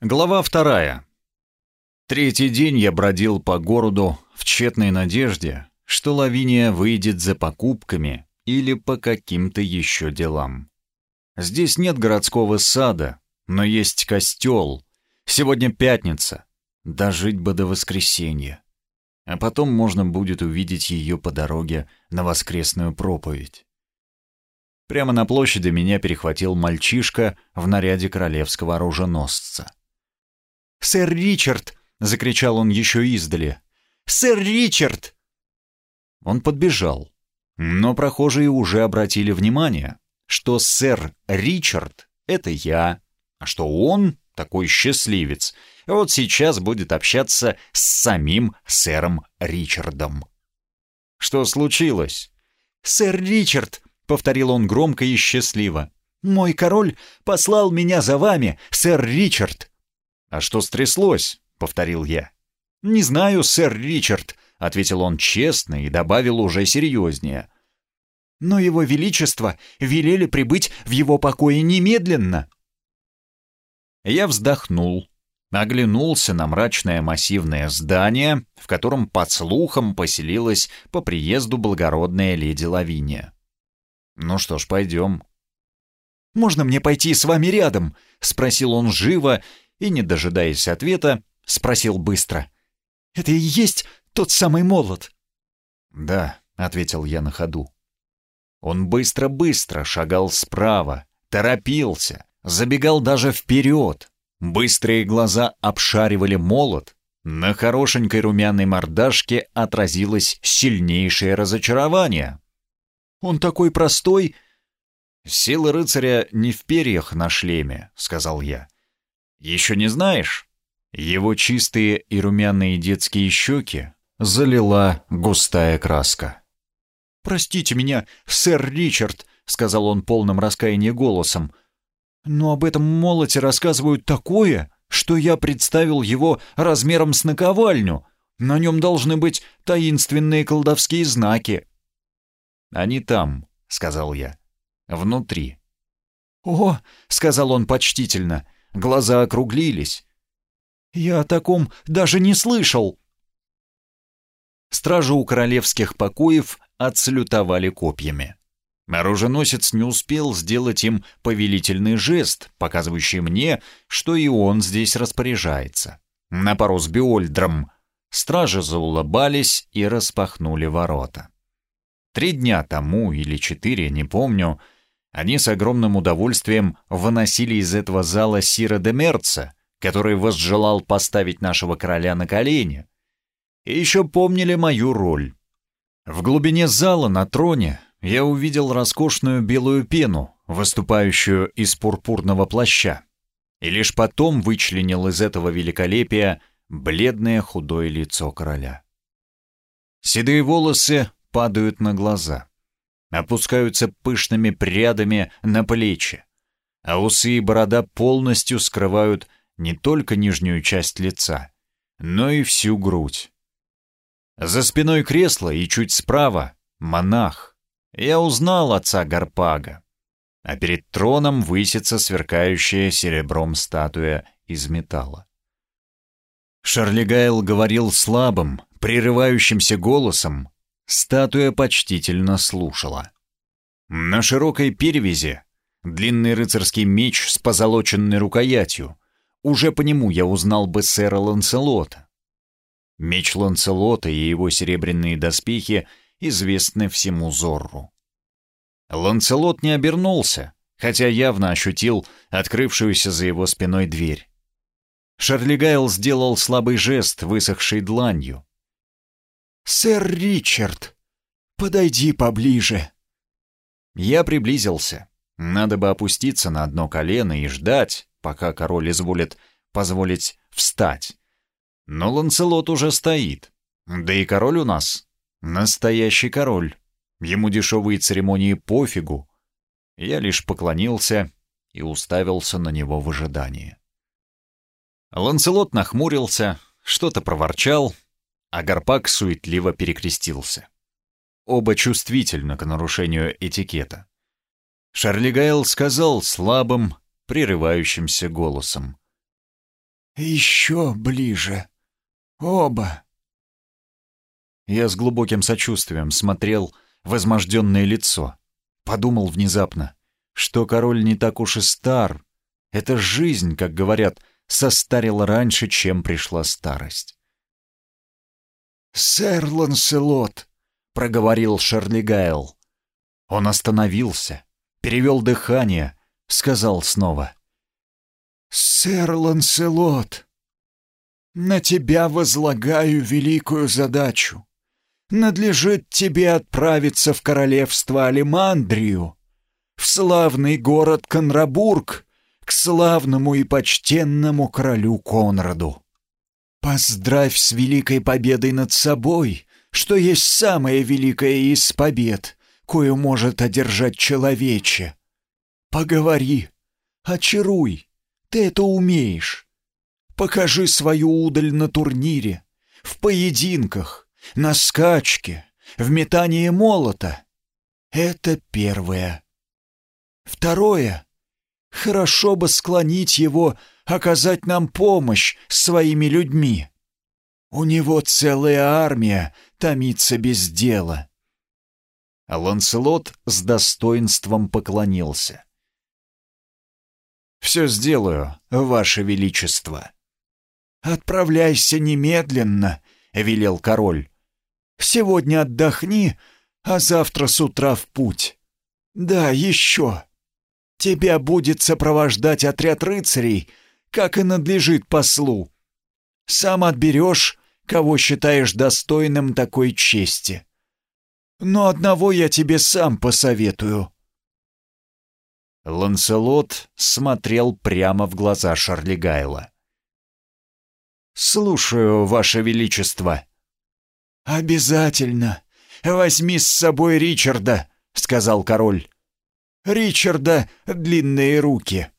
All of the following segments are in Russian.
Глава вторая. Третий день я бродил по городу в тщетной надежде, что Лавиния выйдет за покупками или по каким-то еще делам. Здесь нет городского сада, но есть костел. Сегодня пятница. Дожить бы до воскресенья. А потом можно будет увидеть ее по дороге на воскресную проповедь. Прямо на площади меня перехватил мальчишка в наряде королевского оруженосца. «Сэр Ричард!» — закричал он еще издали. «Сэр Ричард!» Он подбежал, но прохожие уже обратили внимание, что сэр Ричард — это я, а что он такой счастливец, вот сейчас будет общаться с самим сэром Ричардом. Что случилось? «Сэр Ричард!» — повторил он громко и счастливо. «Мой король послал меня за вами, сэр Ричард!» «А что стряслось?» — повторил я. «Не знаю, сэр Ричард», — ответил он честно и добавил уже серьезнее. «Но его величество велели прибыть в его покое немедленно». Я вздохнул, оглянулся на мрачное массивное здание, в котором, под слухом, поселилась по приезду благородная леди Лавиния. «Ну что ж, пойдем». «Можно мне пойти с вами рядом?» — спросил он живо и, не дожидаясь ответа, спросил быстро. «Это и есть тот самый молот?» «Да», — ответил я на ходу. Он быстро-быстро шагал справа, торопился, забегал даже вперед. Быстрые глаза обшаривали молот. На хорошенькой румяной мордашке отразилось сильнейшее разочарование. «Он такой простой!» «Сила рыцаря не в перьях на шлеме», — сказал я. Еще не знаешь? Его чистые и румяные детские щеки залила густая краска. «Простите меня, сэр Ричард», — сказал он полным раскаяния голосом, «но об этом молоте рассказывают такое, что я представил его размером с наковальню. На нем должны быть таинственные колдовские знаки». «Они там», — сказал я, — «внутри». «О», — сказал он почтительно, — Глаза округлились. «Я о таком даже не слышал!» Стражи у королевских покоев отсалютовали копьями. Оруженосец не успел сделать им повелительный жест, показывающий мне, что и он здесь распоряжается. На пару с Биольдром стражи заулыбались и распахнули ворота. Три дня тому или четыре, не помню, — они с огромным удовольствием выносили из этого зала Сира де Мерца, который возжелал поставить нашего короля на колени. И еще помнили мою роль. В глубине зала на троне я увидел роскошную белую пену, выступающую из пурпурного плаща, и лишь потом вычленил из этого великолепия бледное худое лицо короля. Седые волосы падают на глаза опускаются пышными прядами на плечи, а усы и борода полностью скрывают не только нижнюю часть лица, но и всю грудь. За спиной кресла и чуть справа — монах. Я узнал отца Гарпага. А перед троном высится сверкающая серебром статуя из металла. Шарлигайл говорил слабым, прерывающимся голосом, Статуя почтительно слушала. На широкой перевязи длинный рыцарский меч с позолоченной рукоятью. Уже по нему я узнал бы сэра Ланселота. Меч Ланселота и его серебряные доспехи известны всему Зорру. Ланселот не обернулся, хотя явно ощутил открывшуюся за его спиной дверь. Шарлигайл сделал слабый жест, высохшей дланью. «Сэр Ричард, подойди поближе». Я приблизился. Надо бы опуститься на одно колено и ждать, пока король изволит позволить встать. Но Ланселот уже стоит. Да и король у нас настоящий король. Ему дешевые церемонии пофигу. Я лишь поклонился и уставился на него в ожидании. Ланселот нахмурился, что-то проворчал, а Гарпак суетливо перекрестился. Оба чувствительны к нарушению этикета. Шарли Гайл сказал слабым, прерывающимся голосом. «Еще ближе. Оба». Я с глубоким сочувствием смотрел в возможденное лицо. Подумал внезапно, что король не так уж и стар. Эта жизнь, как говорят, состарила раньше, чем пришла старость. «Сэр Ланселот», — проговорил Шарли Гайл. Он остановился, перевел дыхание, сказал снова. «Сэр Ланселот, на тебя возлагаю великую задачу. Надлежит тебе отправиться в королевство Алимандрию, в славный город Конрабург, к славному и почтенному королю Конраду. Поздравь с великой победой над собой, что есть самая великая из побед, кою может одержать человече. Поговори, очаруй, ты это умеешь. Покажи свою удаль на турнире, в поединках, на скачке, в метании молота. Это первое. Второе. Хорошо бы склонить его оказать нам помощь своими людьми. У него целая армия томится без дела. Ланселот с достоинством поклонился. «Все сделаю, Ваше Величество». «Отправляйся немедленно», — велел король. «Сегодня отдохни, а завтра с утра в путь. Да, еще. Тебя будет сопровождать отряд рыцарей, как и надлежит послу. Сам отберешь, кого считаешь достойным такой чести. Но одного я тебе сам посоветую». Ланселот смотрел прямо в глаза Шарли Гайла. «Слушаю, Ваше Величество». «Обязательно. Возьми с собой Ричарда», — сказал король. «Ричарда длинные руки».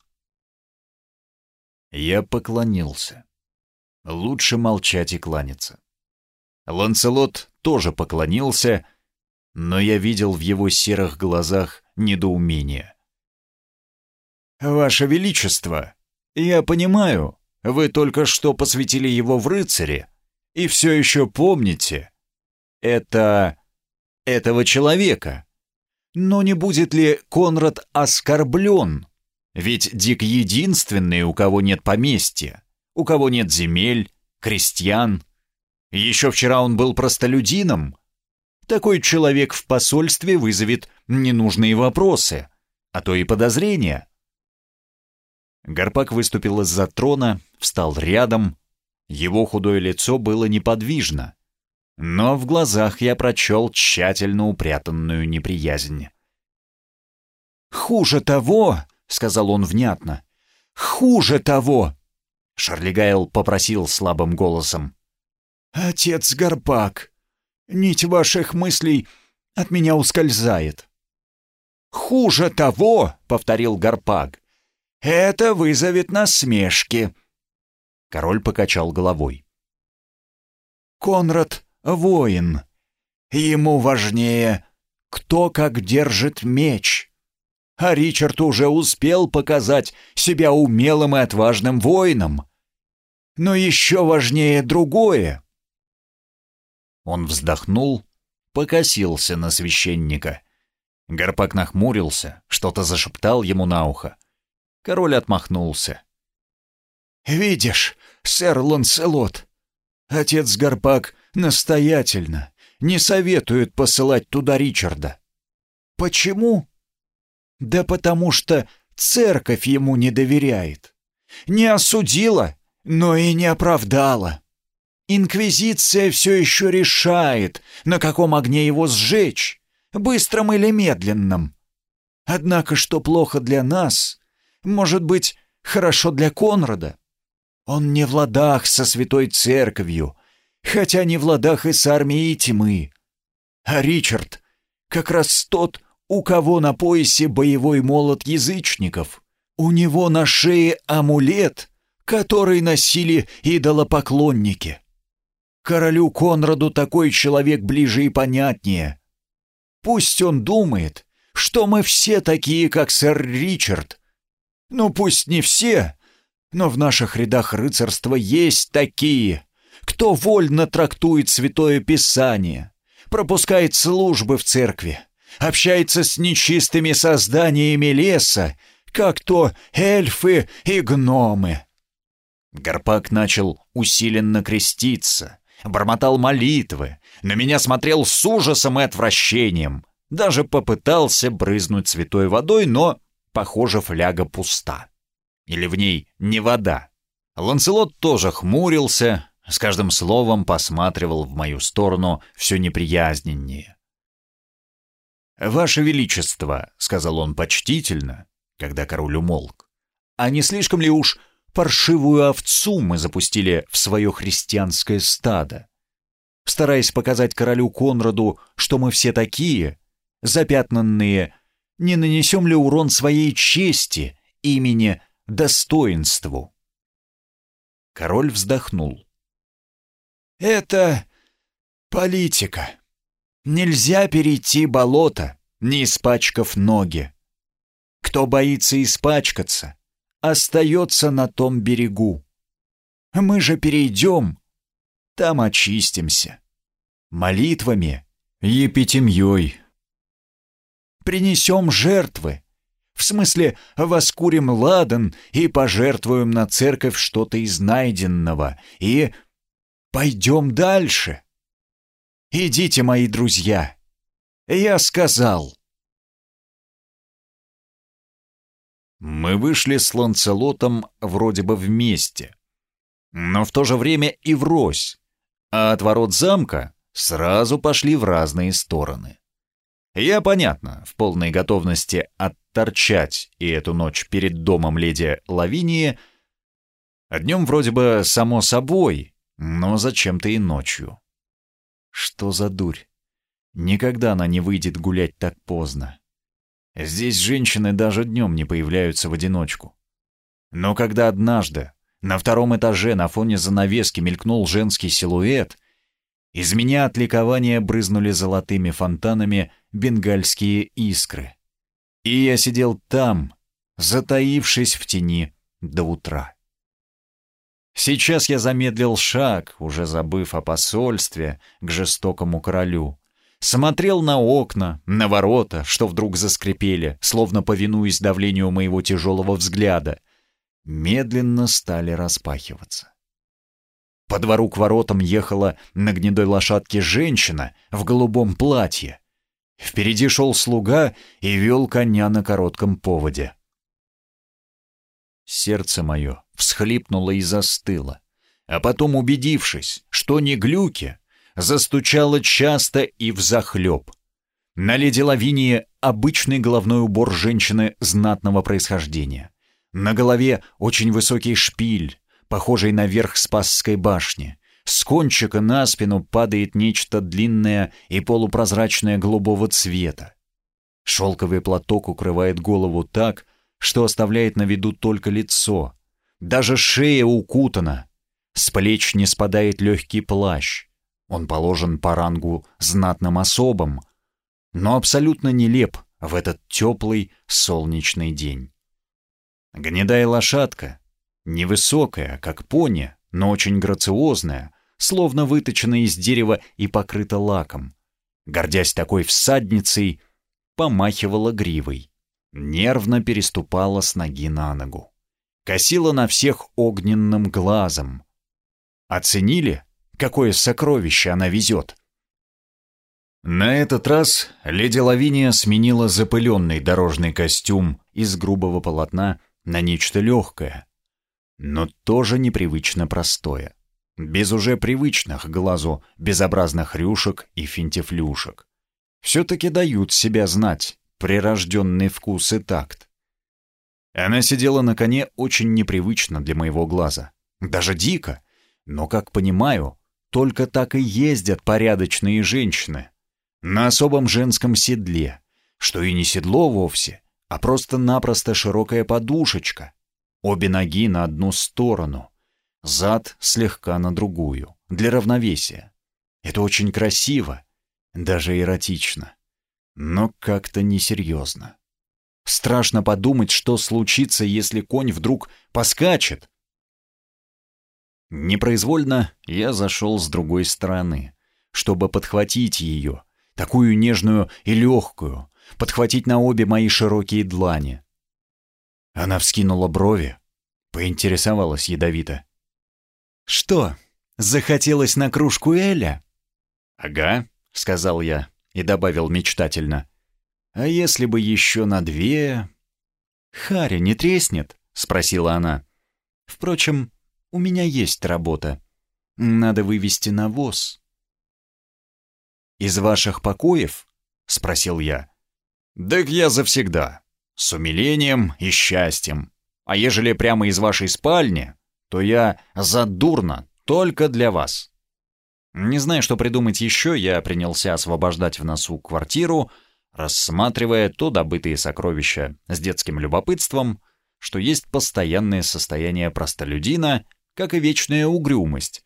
Я поклонился. Лучше молчать и кланяться. Ланселот тоже поклонился, но я видел в его серых глазах недоумение. «Ваше Величество, я понимаю, вы только что посвятили его в рыцаре, и все еще помните. Это... этого человека. Но не будет ли Конрад оскорблен, ведь Дик единственный, у кого нет поместья, у кого нет земель, крестьян. Еще вчера он был простолюдином. Такой человек в посольстве вызовет ненужные вопросы, а то и подозрения. Гарпак выступил из-за трона, встал рядом. Его худое лицо было неподвижно, но в глазах я прочел тщательно упрятанную неприязнь. «Хуже того, — сказал он внятно. «Хуже того!» Шарли Гайл попросил слабым голосом. «Отец Гарпак, нить ваших мыслей от меня ускользает». «Хуже того!» — повторил Гарпак. «Это вызовет насмешки». Король покачал головой. «Конрад — воин. Ему важнее, кто как держит меч» а Ричард уже успел показать себя умелым и отважным воином. Но еще важнее другое. Он вздохнул, покосился на священника. Гарпак нахмурился, что-то зашептал ему на ухо. Король отмахнулся. «Видишь, сэр Ланселот, отец Гарпак настоятельно не советует посылать туда Ричарда. Почему? Да потому что церковь ему не доверяет. Не осудила, но и не оправдала. Инквизиция все еще решает, на каком огне его сжечь, быстром или медленном. Однако, что плохо для нас, может быть, хорошо для Конрада. Он не в ладах со святой церковью, хотя не в ладах и с армией тьмы. А Ричард как раз тот, у кого на поясе боевой молот язычников? У него на шее амулет, который носили идолопоклонники. Королю Конраду такой человек ближе и понятнее. Пусть он думает, что мы все такие, как сэр Ричард. Ну, пусть не все, Но в наших рядах рыцарства есть такие, кто вольно трактует Святое Писание, пропускает службы в церкви, общается с нечистыми созданиями леса, как то эльфы и гномы. Гарпак начал усиленно креститься, бормотал молитвы, на меня смотрел с ужасом и отвращением, даже попытался брызнуть святой водой, но, похоже, фляга пуста. Или в ней не вода. Ланселот тоже хмурился, с каждым словом посматривал в мою сторону все неприязненнее. «Ваше Величество», — сказал он почтительно, когда король умолк, — «а не слишком ли уж паршивую овцу мы запустили в свое христианское стадо? Стараясь показать королю Конраду, что мы все такие, запятнанные, не нанесем ли урон своей чести, имени, достоинству?» Король вздохнул. «Это политика. Нельзя перейти болото, не испачкав ноги. Кто боится испачкаться, остается на том берегу. Мы же перейдем, там очистимся. Молитвами, епитемьей. Принесем жертвы, в смысле, воскурим ладан и пожертвуем на церковь что-то из найденного, и пойдем дальше. Идите, мои друзья. Я сказал. Мы вышли с Ланцелотом вроде бы вместе, но в то же время и врозь, а от ворот замка сразу пошли в разные стороны. Я, понятно, в полной готовности отторчать и эту ночь перед домом леди Лавинии, днем вроде бы само собой, но зачем-то и ночью. Что за дурь? Никогда она не выйдет гулять так поздно. Здесь женщины даже днем не появляются в одиночку. Но когда однажды на втором этаже на фоне занавески мелькнул женский силуэт, из меня от ликования брызнули золотыми фонтанами бенгальские искры. И я сидел там, затаившись в тени до утра. Сейчас я замедлил шаг, уже забыв о посольстве к жестокому королю. Смотрел на окна, на ворота, что вдруг заскрипели, словно повинуясь давлению моего тяжелого взгляда. Медленно стали распахиваться. По двору к воротам ехала на гнедой лошадке женщина в голубом платье. Впереди шел слуга и вел коня на коротком поводе. Сердце мое всхлипнуло и застыло, а потом, убедившись, что не глюки, застучало часто и взахлеб. На леди Лавинии обычный головной убор женщины знатного происхождения. На голове очень высокий шпиль, похожий на верх Спасской башни. С кончика на спину падает нечто длинное и полупрозрачное голубого цвета. Шелковый платок укрывает голову так, что оставляет на виду только лицо. Даже шея укутана. С плеч не спадает легкий плащ. Он положен по рангу знатным особам, но абсолютно нелеп в этот теплый солнечный день. Гнедая лошадка, Невысокая, как пони, но очень грациозная, словно выточена из дерева и покрыта лаком. Гордясь такой всадницей, помахивала гривой, нервно переступала с ноги на ногу. Косила на всех огненным глазом. Оценили, какое сокровище она везет? На этот раз леди Лавиния сменила запыленный дорожный костюм из грубого полотна на нечто легкое — но тоже непривычно простое. Без уже привычных глазу безобразных рюшек и финтифлюшек. Все-таки дают себя знать прирожденный вкус и такт. Она сидела на коне очень непривычно для моего глаза. Даже дико. Но, как понимаю, только так и ездят порядочные женщины. На особом женском седле, что и не седло вовсе, а просто-напросто широкая подушечка, Обе ноги на одну сторону, зад слегка на другую, для равновесия. Это очень красиво, даже эротично, но как-то несерьезно. Страшно подумать, что случится, если конь вдруг поскачет, Непроизвольно я зашел с другой стороны, чтобы подхватить ее, такую нежную и легкую, подхватить на обе мои широкие длани. Она вскинула брови, поинтересовалась ядовито. «Что, захотелось на кружку Эля?» «Ага», — сказал я и добавил мечтательно. «А если бы еще на две...» «Харя не треснет?» — спросила она. «Впрочем, у меня есть работа. Надо вывести навоз». «Из ваших покоев?» — спросил я. «Так я завсегда. С умилением и счастьем. А ежели прямо из вашей спальни, то я задурно только для вас». Не зная, что придумать еще, я принялся освобождать в носу квартиру, рассматривая то добытые сокровища с детским любопытством, что есть постоянное состояние простолюдина, как и вечная угрюмость,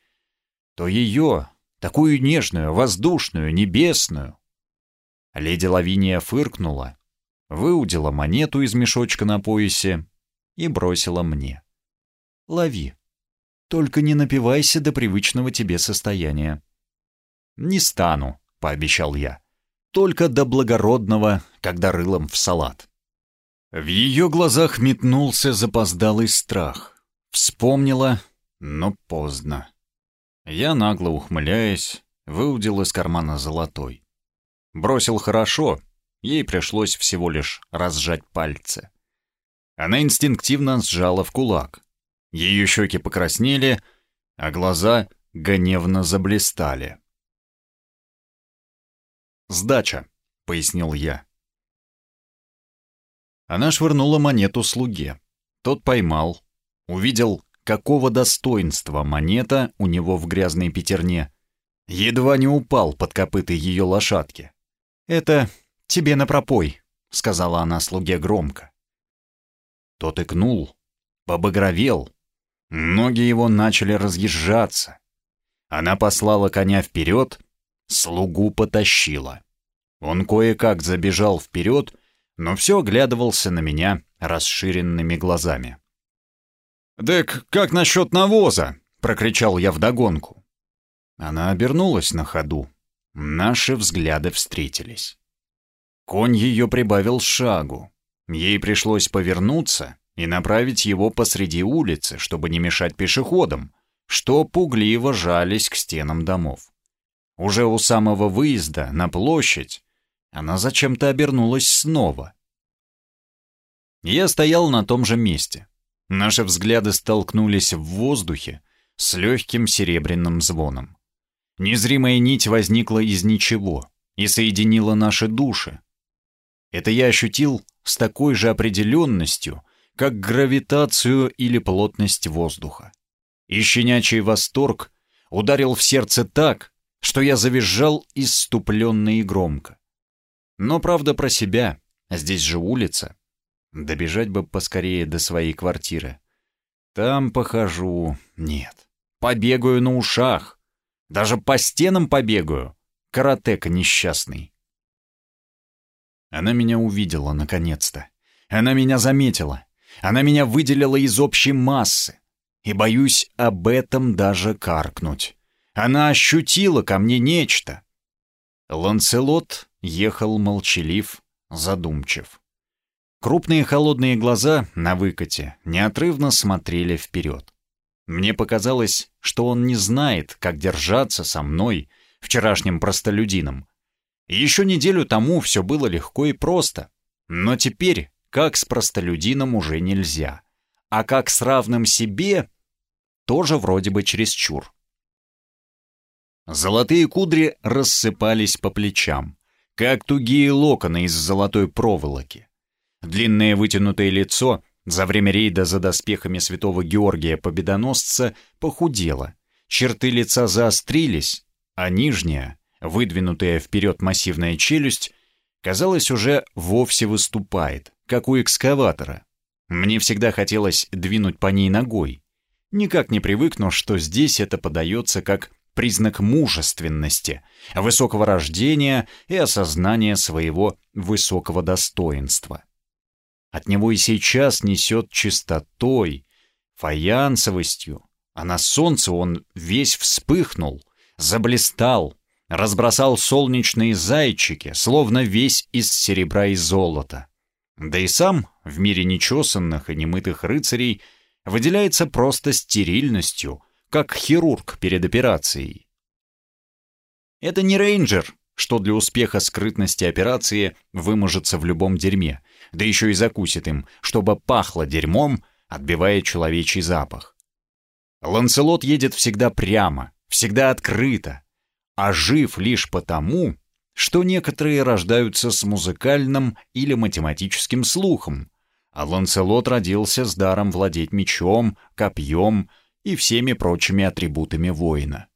то ее, такую нежную, воздушную, небесную. Леди Лавиния фыркнула, выудила монету из мешочка на поясе и бросила мне. «Лови. Только не напивайся до привычного тебе состояния». «Не стану», — пообещал я. «Только до благородного, когда рылом в салат». В ее глазах метнулся запоздалый страх. Вспомнила, но поздно. Я, нагло ухмыляясь, выудил из кармана золотой. Бросил хорошо, ей пришлось всего лишь разжать пальцы. Она инстинктивно сжала в кулак. Ее щеки покраснели, а глаза гневно заблистали. «Сдача», — пояснил я. Она швырнула монету слуге. Тот поймал, увидел какого достоинства монета у него в грязной пятерне. Едва не упал под копыты ее лошадки. «Это тебе на пропой», — сказала она слуге громко. Тот икнул, побагровел. Ноги его начали разъезжаться. Она послала коня вперед, слугу потащила. Он кое-как забежал вперед, но все оглядывался на меня расширенными глазами. «Дек, как насчет навоза?» — прокричал я вдогонку. Она обернулась на ходу. Наши взгляды встретились. Конь ее прибавил шагу. Ей пришлось повернуться и направить его посреди улицы, чтобы не мешать пешеходам, что пугливо жались к стенам домов. Уже у самого выезда на площадь она зачем-то обернулась снова. Я стоял на том же месте. Наши взгляды столкнулись в воздухе с легким серебряным звоном. Незримая нить возникла из ничего и соединила наши души. Это я ощутил с такой же определенностью, как гравитацию или плотность воздуха. И щенячий восторг ударил в сердце так, что я завизжал иступленно и громко. Но правда про себя, здесь же улица, Добежать бы поскорее до своей квартиры. Там похожу. Нет. Побегаю на ушах. Даже по стенам побегаю. Каратека несчастный. Она меня увидела, наконец-то. Она меня заметила. Она меня выделила из общей массы. И боюсь об этом даже каркнуть. Она ощутила ко мне нечто. Ланцелот ехал молчалив, задумчив. Крупные холодные глаза на выкате неотрывно смотрели вперед. Мне показалось, что он не знает, как держаться со мной, вчерашним простолюдином. Еще неделю тому все было легко и просто. Но теперь, как с простолюдином уже нельзя. А как с равным себе, тоже вроде бы чересчур. Золотые кудри рассыпались по плечам, как тугие локоны из золотой проволоки. Длинное вытянутое лицо за время рейда за доспехами святого Георгия Победоносца похудело, черты лица заострились, а нижняя, выдвинутая вперед массивная челюсть, казалось, уже вовсе выступает, как у экскаватора. Мне всегда хотелось двинуть по ней ногой. Никак не привыкну, что здесь это подается как признак мужественности, высокого рождения и осознания своего высокого достоинства. От него и сейчас несет чистотой, фаянсовостью, а на солнце он весь вспыхнул, заблистал, разбросал солнечные зайчики, словно весь из серебра и золота. Да и сам, в мире нечесанных и немытых рыцарей, выделяется просто стерильностью, как хирург перед операцией. Это не рейнджер, что для успеха скрытности операции выможется в любом дерьме, да еще и закусит им, чтобы пахло дерьмом, отбивая человечий запах. Ланселот едет всегда прямо, всегда открыто, а жив лишь потому, что некоторые рождаются с музыкальным или математическим слухом, а Ланселот родился с даром владеть мечом, копьем и всеми прочими атрибутами воина.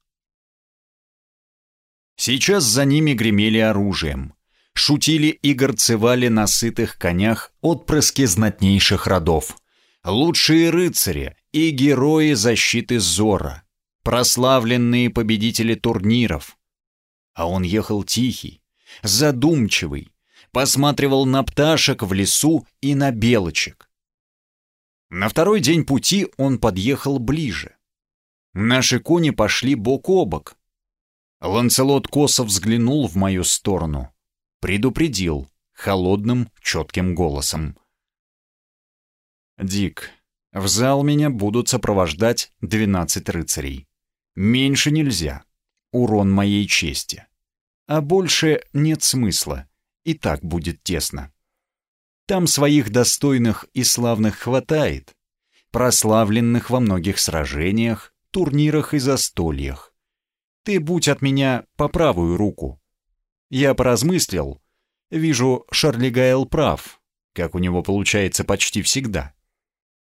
Сейчас за ними гремели оружием. Шутили и горцевали на сытых конях отпрыски знатнейших родов. Лучшие рыцари и герои защиты Зора. Прославленные победители турниров. А он ехал тихий, задумчивый, посматривал на пташек в лесу и на белочек. На второй день пути он подъехал ближе. Наши кони пошли бок о бок, Ланцелот косо взглянул в мою сторону. Предупредил холодным, четким голосом. «Дик, в зал меня будут сопровождать двенадцать рыцарей. Меньше нельзя. Урон моей чести. А больше нет смысла. И так будет тесно. Там своих достойных и славных хватает. Прославленных во многих сражениях, турнирах и застольях. Ты будь от меня по правую руку. Я поразмыслил. Вижу, Шарли Гайл прав, как у него получается почти всегда.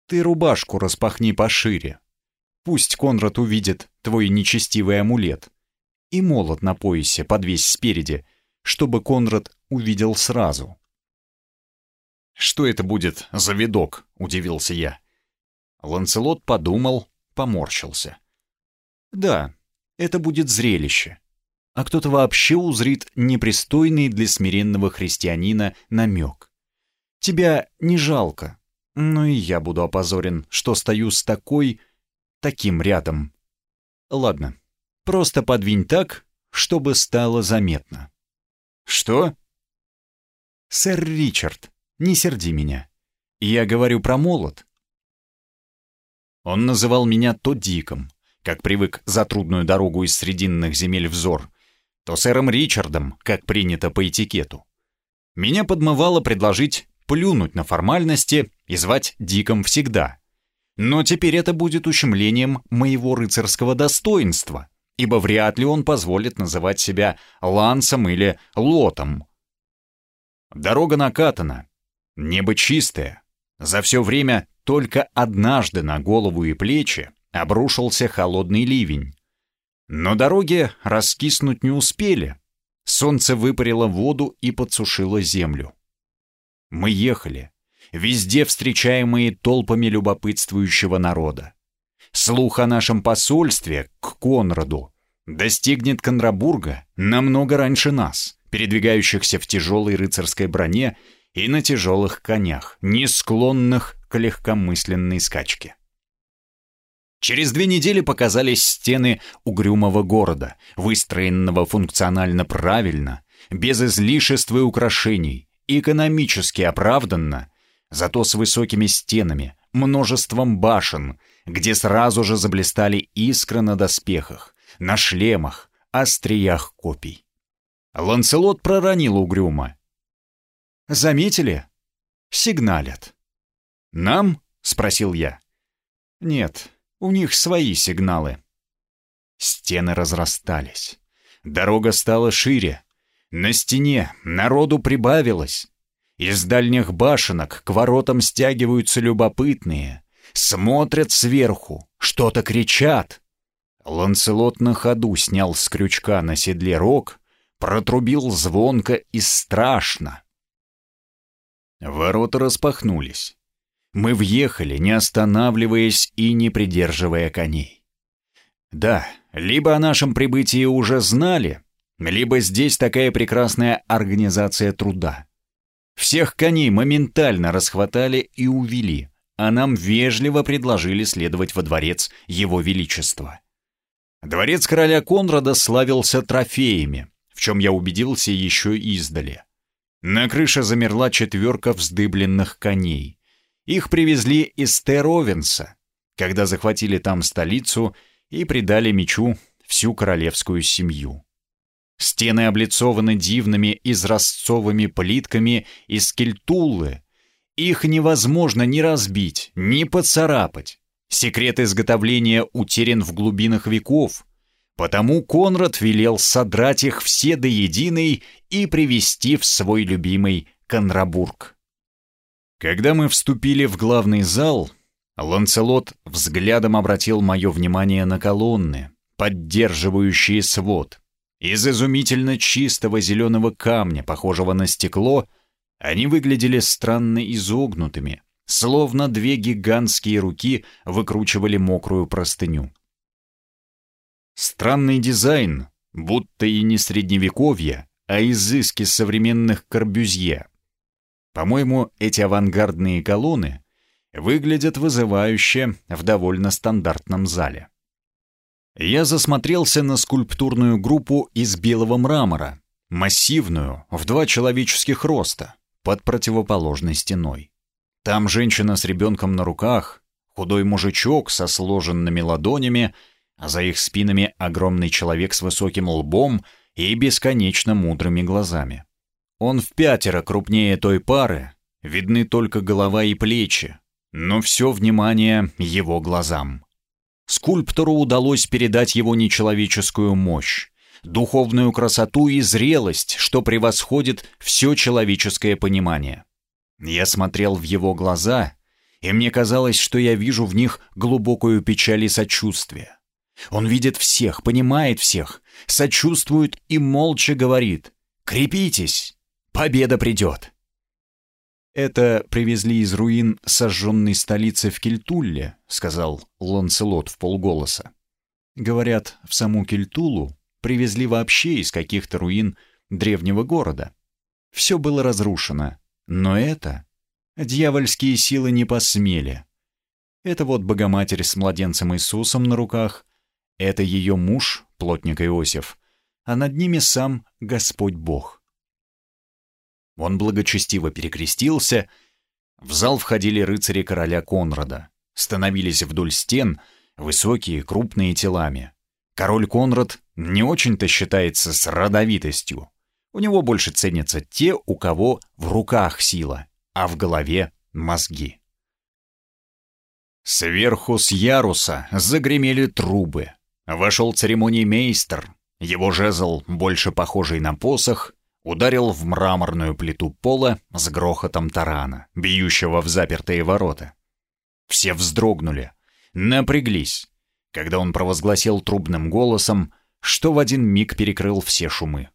Ты рубашку распахни пошире. Пусть Конрад увидит твой нечестивый амулет. И молот на поясе подвесь спереди, чтобы Конрад увидел сразу. «Что это будет за видок?» — удивился я. Ланцелот подумал, поморщился. «Да, это будет зрелище. А кто-то вообще узрит непристойный для смиренного христианина намек. Тебя не жалко, но и я буду опозорен, что стою с такой, таким рядом. Ладно, просто подвинь так, чтобы стало заметно. Что? Сэр Ричард, не серди меня. Я говорю про молот. Он называл меня то Диком, как привык за трудную дорогу из срединных земель взор, то сэром Ричардом, как принято по этикету. Меня подмывало предложить плюнуть на формальности и звать Диком всегда. Но теперь это будет ущемлением моего рыцарского достоинства, ибо вряд ли он позволит называть себя Лансом или Лотом. Дорога накатана, небо чистое. За все время только однажды на голову и плечи обрушился холодный ливень. Но дороги раскиснуть не успели. Солнце выпарило воду и подсушило землю. Мы ехали, везде встречаемые толпами любопытствующего народа. Слух о нашем посольстве к Конраду достигнет Конрабурга намного раньше нас, передвигающихся в тяжелой рыцарской броне и на тяжелых конях, не склонных к легкомысленной скачке. Через две недели показались стены угрюмого города, выстроенного функционально правильно, без излишеств и украшений, экономически оправданно, зато с высокими стенами, множеством башен, где сразу же заблистали искры на доспехах, на шлемах, остриях копий. Ланселот проронил угрюмо. «Заметили? Сигналят». «Нам?» — спросил я. «Нет, у них свои сигналы. Стены разрастались. Дорога стала шире. На стене народу прибавилось. Из дальних башенок к воротам стягиваются любопытные. Смотрят сверху, что-то кричат. Ланцелот на ходу снял с крючка на седле рог, протрубил звонко и страшно. Ворота распахнулись. Мы въехали, не останавливаясь и не придерживая коней. Да, либо о нашем прибытии уже знали, либо здесь такая прекрасная организация труда. Всех коней моментально расхватали и увели, а нам вежливо предложили следовать во дворец Его Величества. Дворец короля Конрада славился трофеями, в чем я убедился еще издали. На крыше замерла четверка вздыбленных коней. Их привезли из Теровенса, когда захватили там столицу и придали мечу всю королевскую семью. Стены облицованы дивными изразцовыми плитками из кельтулы. Их невозможно ни разбить, ни поцарапать. Секрет изготовления утерян в глубинах веков. Потому Конрад велел содрать их все до единой и привести в свой любимый Конрабург. Когда мы вступили в главный зал, Ланцелот взглядом обратил мое внимание на колонны, поддерживающие свод. Из изумительно чистого зеленого камня, похожего на стекло, они выглядели странно изогнутыми, словно две гигантские руки выкручивали мокрую простыню. Странный дизайн, будто и не средневековье, а изыски современных Корбюзье. По-моему, эти авангардные колонны выглядят вызывающе в довольно стандартном зале. Я засмотрелся на скульптурную группу из белого мрамора, массивную, в два человеческих роста, под противоположной стеной. Там женщина с ребенком на руках, худой мужичок со сложенными ладонями, а за их спинами огромный человек с высоким лбом и бесконечно мудрыми глазами. Он в пятеро крупнее той пары, видны только голова и плечи, но все внимание его глазам. Скульптору удалось передать его нечеловеческую мощь, духовную красоту и зрелость, что превосходит все человеческое понимание. Я смотрел в его глаза, и мне казалось, что я вижу в них глубокую печаль и сочувствие. Он видит всех, понимает всех, сочувствует и молча говорит «Крепитесь, победа придет». «Это привезли из руин сожженной столицы в Кельтулле», — сказал Ланселот в полголоса. «Говорят, в саму Кельтулу привезли вообще из каких-то руин древнего города. Все было разрушено, но это... Дьявольские силы не посмели. Это вот Богоматерь с младенцем Иисусом на руках, это ее муж, плотник Иосиф, а над ними сам Господь Бог». Он благочестиво перекрестился. В зал входили рыцари короля Конрада. Становились вдоль стен, высокие, крупные телами. Король Конрад не очень-то считается с родовитостью. У него больше ценятся те, у кого в руках сила, а в голове мозги. Сверху с яруса загремели трубы. Вошел церемониймейстер. Его жезл, больше похожий на посох, ударил в мраморную плиту пола с грохотом тарана, бьющего в запертые ворота. Все вздрогнули, напряглись, когда он провозгласил трубным голосом, что в один миг перекрыл все шумы.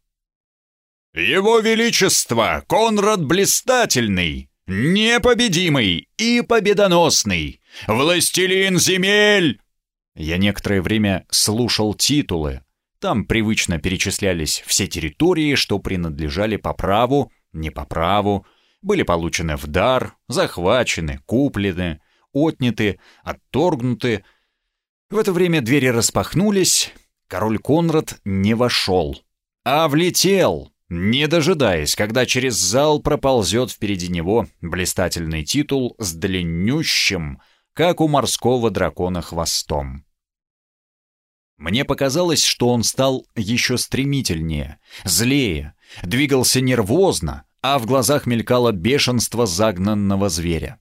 «Его Величество, Конрад Блистательный, непобедимый и победоносный, властелин земель!» Я некоторое время слушал титулы, там привычно перечислялись все территории, что принадлежали по праву, не по праву, были получены в дар, захвачены, куплены, отняты, отторгнуты. В это время двери распахнулись, король Конрад не вошел, а влетел, не дожидаясь, когда через зал проползет впереди него блистательный титул с длиннющим, как у морского дракона, хвостом. Мне показалось, что он стал еще стремительнее, злее, двигался нервозно, а в глазах мелькало бешенство загнанного зверя.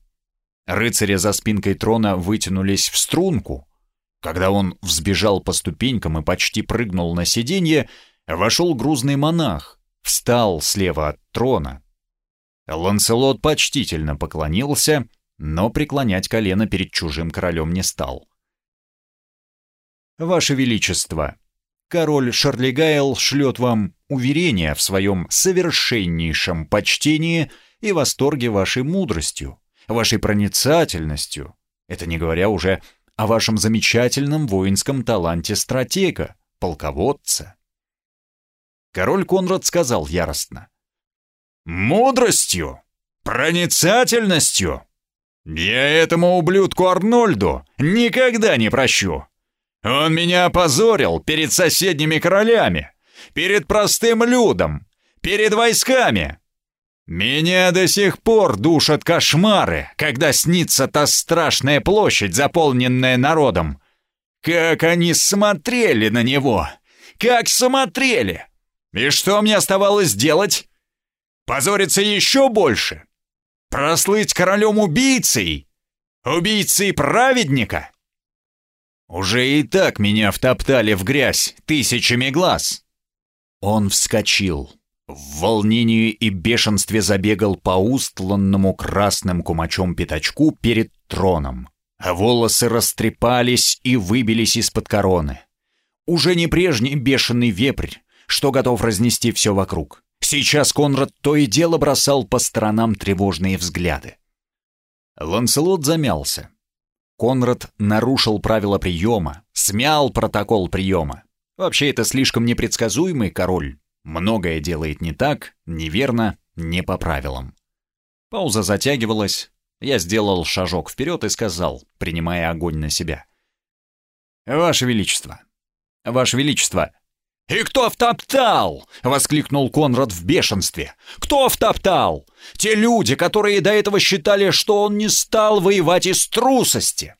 Рыцари за спинкой трона вытянулись в струнку. Когда он взбежал по ступенькам и почти прыгнул на сиденье, вошел грузный монах, встал слева от трона. Ланселот почтительно поклонился, но преклонять колено перед чужим королем не стал. «Ваше Величество, король Шарлигайл шлет вам уверение в своем совершеннейшем почтении и восторге вашей мудростью, вашей проницательностью, это не говоря уже о вашем замечательном воинском таланте стратега, полководца». Король Конрад сказал яростно. «Мудростью? Проницательностью? Я этому ублюдку Арнольду никогда не прощу. Он меня опозорил перед соседними королями, перед простым людом, перед войсками. Меня до сих пор душат кошмары, когда снится та страшная площадь, заполненная народом. Как они смотрели на него! Как смотрели! И что мне оставалось делать? Позориться еще больше? Прослыть королем-убийцей? Убийцей праведника? Уже и так меня втоптали в грязь тысячами глаз. Он вскочил. В волнении и бешенстве забегал по устланному красным кумачом пятачку перед троном, волосы растрепались и выбились из-под короны. Уже не прежний бешеный вепрь, что готов разнести все вокруг. Сейчас Конрад то и дело бросал по сторонам тревожные взгляды. Ланселот замялся. Конрад нарушил правила приема, смял протокол приема. Вообще это слишком непредсказуемый король. Многое делает не так, неверно, не по правилам. Пауза затягивалась. Я сделал шажок вперед и сказал, принимая огонь на себя. «Ваше Величество! Ваше Величество!» «И кто втоптал?» — воскликнул Конрад в бешенстве. «Кто втоптал? Те люди, которые до этого считали, что он не стал воевать из трусости.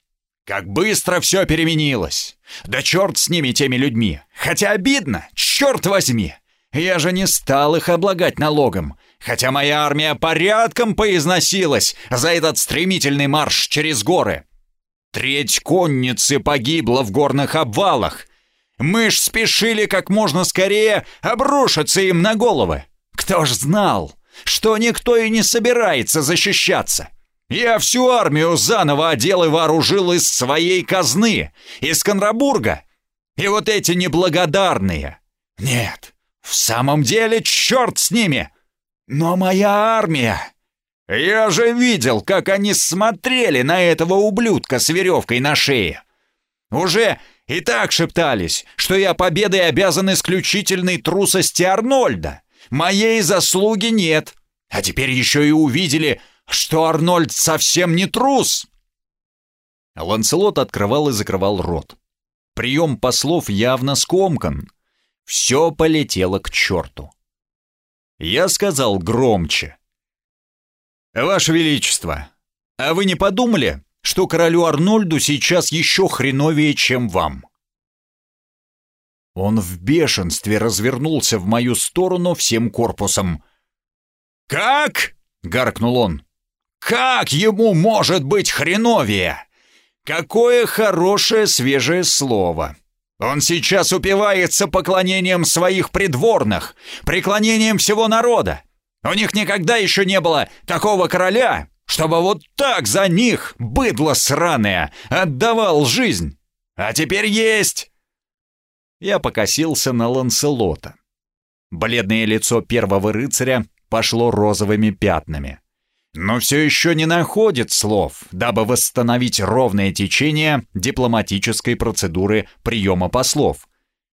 Как быстро все переменилось! Да черт с ними, теми людьми! Хотя обидно, черт возьми! Я же не стал их облагать налогом, хотя моя армия порядком поизносилась за этот стремительный марш через горы. Треть конницы погибла в горных обвалах. Мы ж спешили как можно скорее обрушиться им на головы. Кто ж знал, что никто и не собирается защищаться? Я всю армию заново одел и вооружил из своей казны, из Конрабурга. И вот эти неблагодарные. Нет, в самом деле, черт с ними! Но моя армия... Я же видел, как они смотрели на этого ублюдка с веревкой на шее. Уже и так шептались, что я победой обязан исключительной трусости Арнольда. Моей заслуги нет. А теперь еще и увидели, что Арнольд совсем не трус. Ланселот открывал и закрывал рот. Прием послов явно скомкан. Все полетело к черту. Я сказал громче. «Ваше Величество, а вы не подумали, что королю Арнольду сейчас еще хреновее, чем вам?» Он в бешенстве развернулся в мою сторону всем корпусом. «Как?» — гаркнул он. «Как ему может быть хреновее? Какое хорошее свежее слово!» Он сейчас упивается поклонением своих придворных, преклонением всего народа. У них никогда еще не было такого короля, чтобы вот так за них, быдло сраное, отдавал жизнь. А теперь есть!» Я покосился на Ланселота. Бледное лицо первого рыцаря пошло розовыми пятнами но все еще не находит слов, дабы восстановить ровное течение дипломатической процедуры приема послов.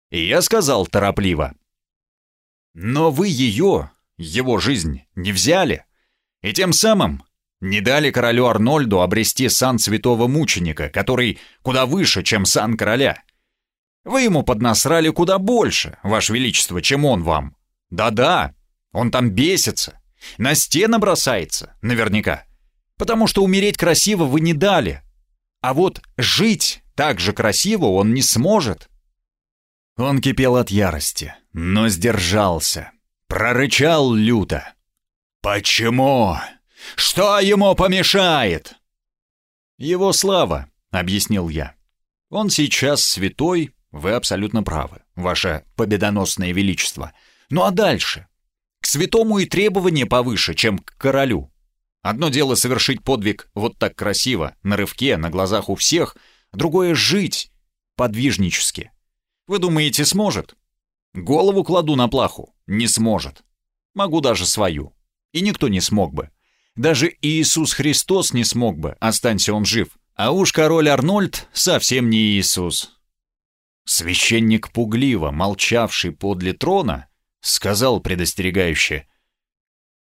И я сказал торопливо. «Но вы ее, его жизнь, не взяли, и тем самым не дали королю Арнольду обрести сан святого мученика, который куда выше, чем сан короля. Вы ему поднасрали куда больше, ваше величество, чем он вам. Да-да, он там бесится, на стены бросается, наверняка. Потому что умереть красиво вы не дали. А вот жить так же красиво он не сможет. Он кипел от ярости, но сдержался. Прорычал люто. «Почему? Что ему помешает?» «Его слава», — объяснил я. «Он сейчас святой, вы абсолютно правы, ваше победоносное величество. Ну а дальше? К святому и требования повыше, чем к королю. Одно дело совершить подвиг вот так красиво, на рывке, на глазах у всех, другое — жить подвижнически. Вы думаете, сможет? Голову кладу на плаху. Не сможет. Могу даже свою. И никто не смог бы. Даже Иисус Христос не смог бы, останься он жив. А уж король Арнольд совсем не Иисус. Священник пугливо, молчавший подле трона, сказал предостерегающе.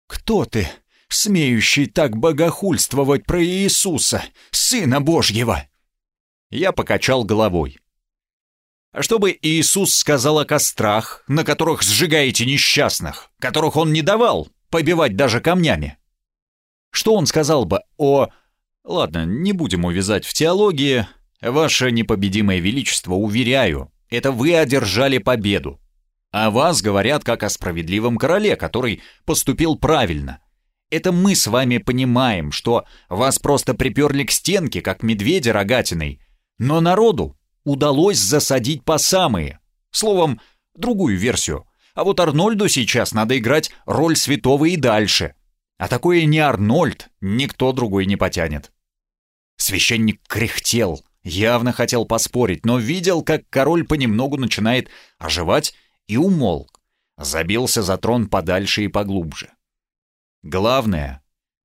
«Кто ты, смеющий так богохульствовать про Иисуса, Сына Божьего!» Я покачал головой. А что бы Иисус сказал о кострах, на которых сжигаете несчастных, которых он не давал побивать даже камнями? Что он сказал бы о... Ладно, не будем увязать в теологии. Ваше непобедимое величество, уверяю, это вы одержали победу. О вас говорят как о справедливом короле, который поступил правильно. Это мы с вами понимаем, что вас просто приперли к стенке, как медведя рогатиной. Но народу удалось засадить по самые. Словом, другую версию. А вот Арнольду сейчас надо играть роль святого и дальше. А такое не Арнольд, никто другой не потянет. Священник кряхтел, явно хотел поспорить, но видел, как король понемногу начинает оживать и умолк. Забился за трон подальше и поглубже. Главное,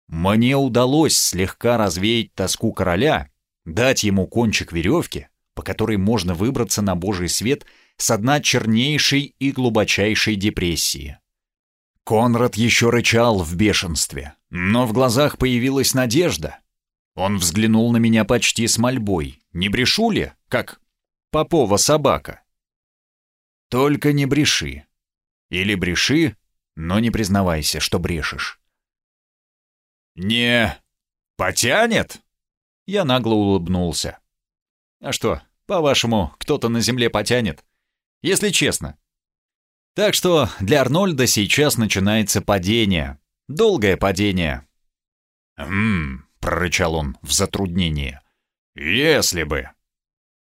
мне удалось слегка развеять тоску короля, дать ему кончик веревки, по которой можно выбраться на божий свет с дна чернейшей и глубочайшей депрессии. Конрад еще рычал в бешенстве, но в глазах появилась надежда. Он взглянул на меня почти с мольбой. Не брешу ли, как Попова собака? Только не бреши. Или бреши, но не признавайся, что брешешь. «Не потянет?» Я нагло улыбнулся. «А что, по-вашему, кто-то на земле потянет? Если честно». Так что для Арнольда сейчас начинается падение. Долгое падение. «Хм...» — прорычал он в затруднении. «Если бы...»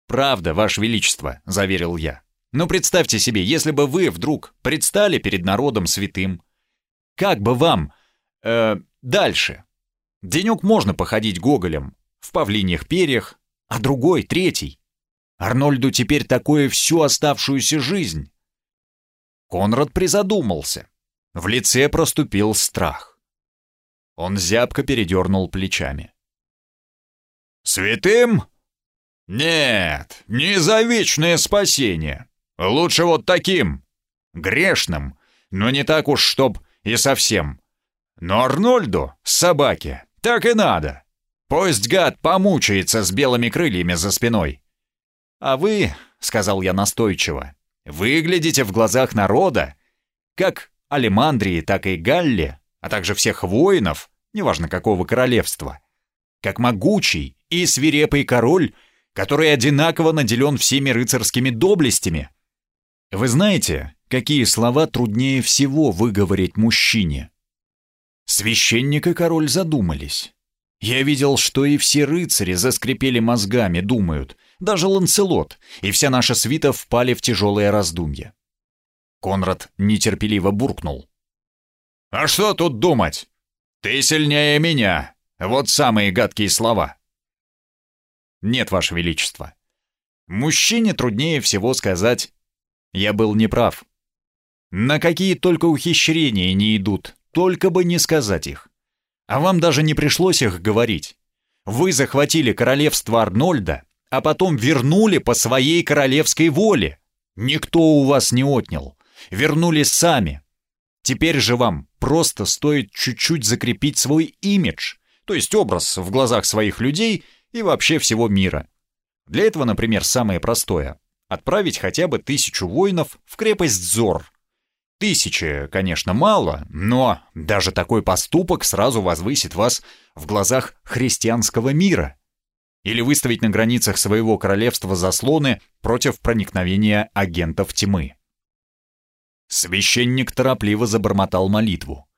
«Правда, Ваше Величество», — заверил я. «Но представьте себе, если бы вы вдруг предстали перед народом святым, как бы вам... Э, дальше? Денек можно походить гоголем, в павлиньих перьях, а другой, третий. Арнольду теперь такое всю оставшуюся жизнь. Конрад призадумался. В лице проступил страх. Он зябко передернул плечами. «Святым? Нет, не за вечное спасение. Лучше вот таким, грешным, но не так уж, чтоб и совсем. Но Арнольду, собаке, так и надо. Пусть гад помучается с белыми крыльями за спиной. А вы, — сказал я настойчиво, — выглядите в глазах народа, как Алимандрии, так и Галли, а также всех воинов, неважно какого королевства, как могучий и свирепый король, который одинаково наделен всеми рыцарскими доблестями. Вы знаете, какие слова труднее всего выговорить мужчине? Священник и король задумались. Я видел, что и все рыцари заскрипели мозгами, думают, даже Ланселот, и вся наша свита впали в тяжелое раздумье. Конрад нетерпеливо буркнул. «А что тут думать? Ты сильнее меня. Вот самые гадкие слова». «Нет, Ваше Величество. Мужчине труднее всего сказать «я был неправ». На какие только ухищрения не идут, только бы не сказать их. А вам даже не пришлось их говорить. Вы захватили королевство Арнольда, а потом вернули по своей королевской воле. Никто у вас не отнял. Вернули сами. Теперь же вам просто стоит чуть-чуть закрепить свой имидж, то есть образ в глазах своих людей и вообще всего мира. Для этого, например, самое простое — отправить хотя бы тысячу воинов в крепость Зор, Тысячи, конечно, мало, но даже такой поступок сразу возвысит вас в глазах христианского мира. Или выставить на границах своего королевства заслоны против проникновения агентов тьмы. Священник торопливо забормотал молитву.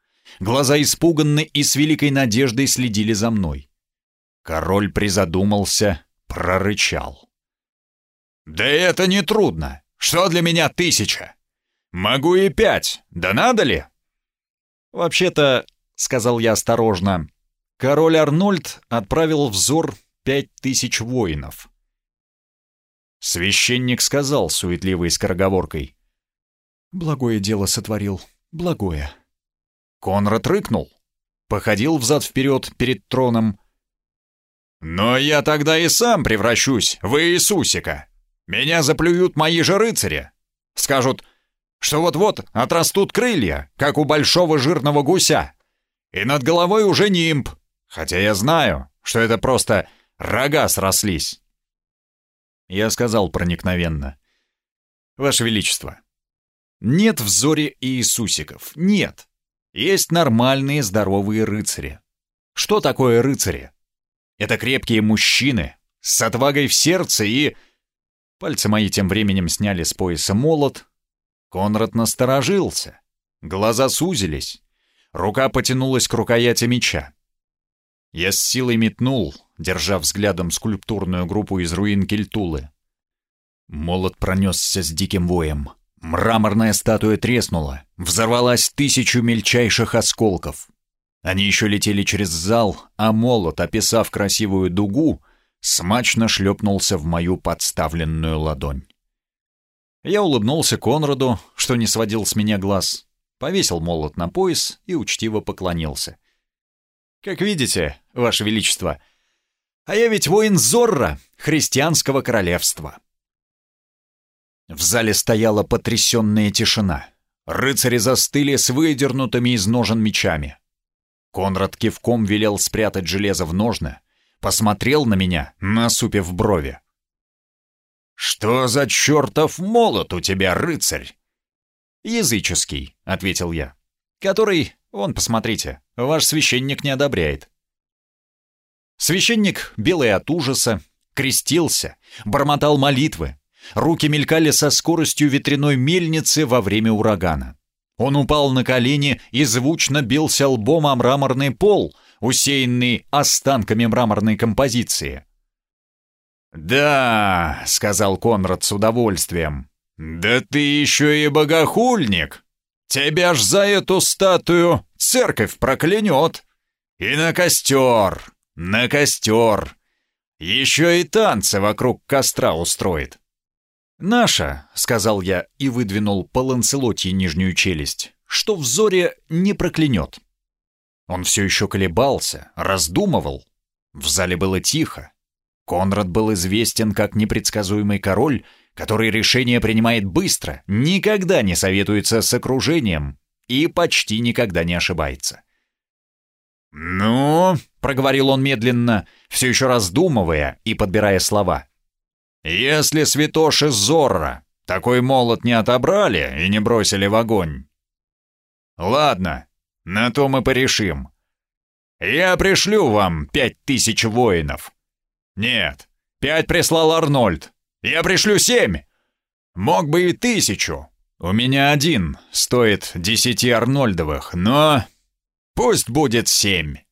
Глаза испуганны и с великой надеждой следили за мной. Король призадумался, прорычал. «Да это не трудно. Что для меня тысяча? «Могу и пять. Да надо ли?» «Вообще-то», — сказал я осторожно, — король Арнольд отправил взор пять тысяч воинов. Священник сказал суетливой скороговоркой. «Благое дело сотворил, благое». Конрад рыкнул, походил взад-вперед перед троном. «Но я тогда и сам превращусь в Иисусика. Меня заплюют мои же рыцари. Скажут, что вот-вот отрастут крылья, как у большого жирного гуся. И над головой уже нимб, хотя я знаю, что это просто рога срослись. Я сказал проникновенно. «Ваше Величество, нет в зоре Иисусиков, нет. Есть нормальные здоровые рыцари. Что такое рыцари? Это крепкие мужчины, с отвагой в сердце и... Пальцы мои тем временем сняли с пояса молот. Конрад насторожился. Глаза сузились. Рука потянулась к рукояти меча. Я с силой метнул, держа взглядом скульптурную группу из руин Кельтулы. Молот пронесся с диким воем. Мраморная статуя треснула, взорвалась тысячу мельчайших осколков. Они еще летели через зал, а молот, описав красивую дугу, смачно шлепнулся в мою подставленную ладонь. Я улыбнулся Конраду, что не сводил с меня глаз, повесил молот на пояс и учтиво поклонился. «Как видите, Ваше Величество, а я ведь воин Зорро, христианского королевства». В зале стояла потрясенная тишина. Рыцари застыли с выдернутыми из ножен мечами. Конрад кивком велел спрятать железо в ножны, посмотрел на меня, насупив брови. «Что за чертов молот у тебя, рыцарь?» «Языческий», — ответил я. «Который, вон, посмотрите, ваш священник не одобряет». Священник, белый от ужаса, крестился, бормотал молитвы. Руки мелькали со скоростью ветряной мельницы во время урагана. Он упал на колени и звучно бился лбом о мраморный пол, усеянный останками мраморной композиции. «Да», — сказал Конрад с удовольствием, — «да ты еще и богохульник! Тебя ж за эту статую церковь проклянет! И на костер, на костер! Еще и танцы вокруг костра устроит!» «Наша», — сказал я и выдвинул по Ланселотье нижнюю челюсть, что в зоре не проклянет. Он все еще колебался, раздумывал. В зале было тихо. Конрад был известен как непредсказуемый король, который решение принимает быстро, никогда не советуется с окружением и почти никогда не ошибается. «Ну», — проговорил он медленно, все еще раздумывая и подбирая слова, если святоши Зорро такой молот не отобрали и не бросили в огонь. Ладно, на то мы порешим. Я пришлю вам пять тысяч воинов. Нет, пять прислал Арнольд. Я пришлю семь. Мог бы и тысячу. У меня один стоит десяти Арнольдовых, но... Пусть будет семь.